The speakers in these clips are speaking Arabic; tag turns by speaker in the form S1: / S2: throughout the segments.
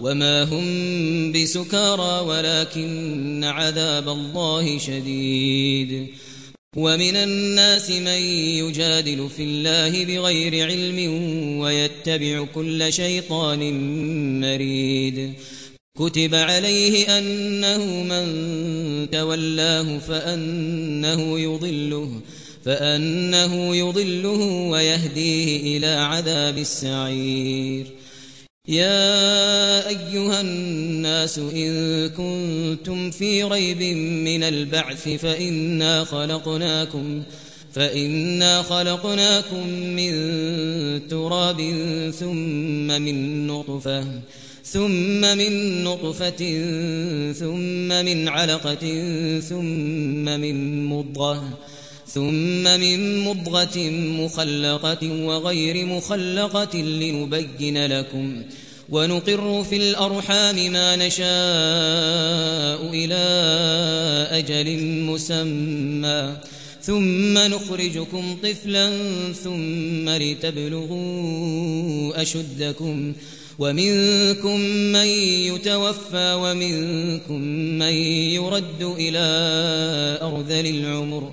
S1: وما هم بسكارى ولكن عذاب الله شديد. ومن الناس من يجادل في الله بغير علم ويتبع كل شيطان مريد. كتب عليه أنه من تولاه فأنه يضله فأنه يضله ويهديه إلى عذاب السعير. يا أيها الناس إن كنتم في ريب من البعث فإنا خلقناكم فإنا خلقناكم من تراب ثم من نطفة ثم من نطفة ثم من علقة ثم من مضغة ثم من مضغة مخلقة وغير مخلقة لنبين لكم ونقر في الأرحام ما نشاء إلى أجل مسمى ثم نخرجكم طفلا ثم لتبلغوا أشدكم ومنكم من يتوفى ومنكم من يرد إلى أرذل العمر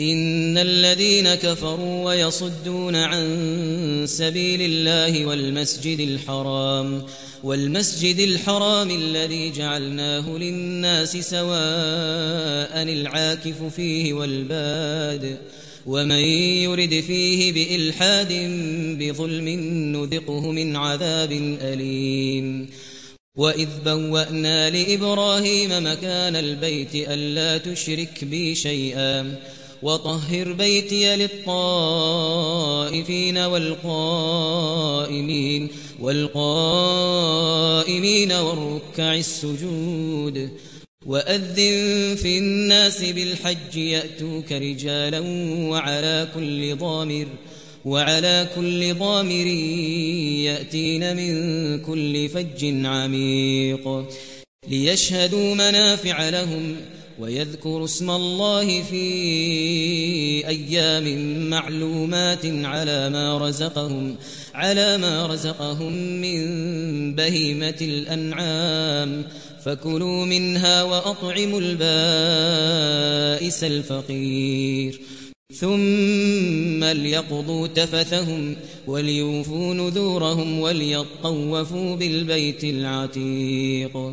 S1: إن الذين كفروا ويصدون عن سبيل الله والمسجد الحرام والمسجد الحرام الذي جعلناه للناس سواء العاكف فيه والباد ومن يرد فيه بإلحاد بظلم نذقه من عذاب أليم. وإذ بوأنا لإبراهيم مكان البيت ألا تشرك بي شيئا وطهر بيتي للطائفين والقائمين والقائمين والركع السجود. وأذن في الناس بالحج يأتوك رجالا وعلى كل ضامر وعلى كل ضامر يأتين من كل فج عميق. ليشهدوا منافع لهم ويذكر اسم الله في أيام معلومات على ما رزقهم على ما رزقهم من بهيمة الأنعام. فكلوا منها وأطعموا البائس الفقير. ثم ليقضوا تفثهم وليوفوا نذورهم وليطوفوا بالبيت العتيق.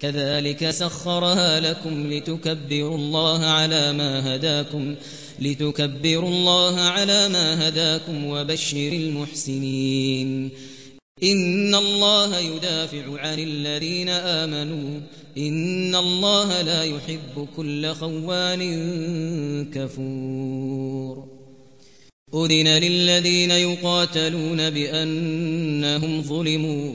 S1: كذلك سخرها لكم لتكبروا الله على ما هداكم لتكبروا الله على ما هداكم وبشر المحسنين. إن الله يدافع عن الذين آمنوا إن الله لا يحب كل خوان كفور. أذن للذين يقاتلون بأنهم ظلموا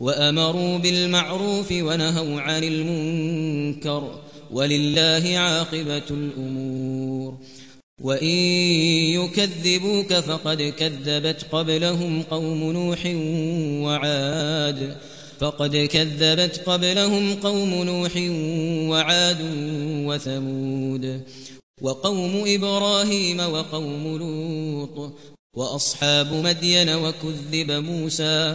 S1: وأمروا بالمعروف ونهوا عن المنكر ولله عاقبة الأمور. وَإِن يُكَذِّبُوكَ فَقَدْ كَذَّبَتْ قَبْلَهُمْ قَوْمُ نُوحٍ وَعَادٌ. فَقَدْ كَذَّبَتْ قَبْلَهُمْ قَوْمُ نُوحٍ وَعَادٌ وَثَمُودُ. وَقَوْمُ إِبْرَاهِيمَ وَقَوْمُ لُوطٍ. وَأَصْحَابُ مَدْيَنَ وَكُذِّبَ مُوسَى.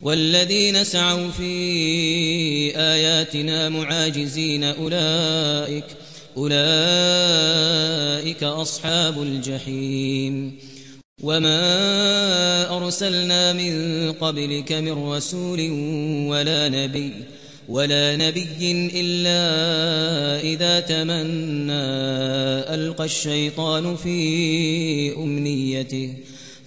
S1: والذين سعوا في آياتنا معاجزين أولئك أولئك أصحاب الجحيم. وما أرسلنا من قبلك من رسول ولا نبي ولا نبي إلا إذا تمنى ألقى الشيطان في أمنيته.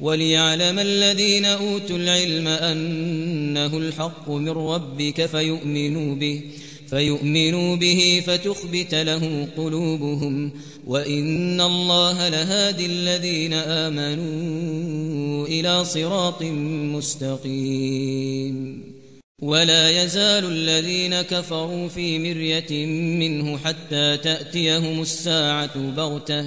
S1: وليعلم الذين أوتوا العلم أنه الحق من ربك فيؤمنوا به فيؤمنوا به فتخبت له قلوبهم وإن الله لهادي الذين آمنوا إلى صراط مستقيم. ولا يزال الذين كفروا في مرية منه حتى تأتيهم الساعة بغتة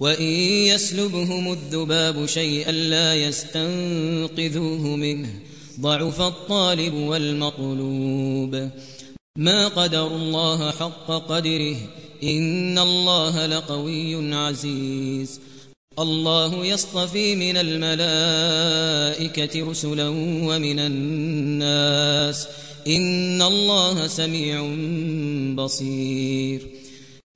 S1: وإن يسلبهم الذباب شيئا لا يستنقذوه منه ضعف الطالب والمطلوب ما قدر الله حق قدره إن الله لقوي عزيز الله يصطفي من الملائكة رسلا ومن الناس إن الله سميع بصير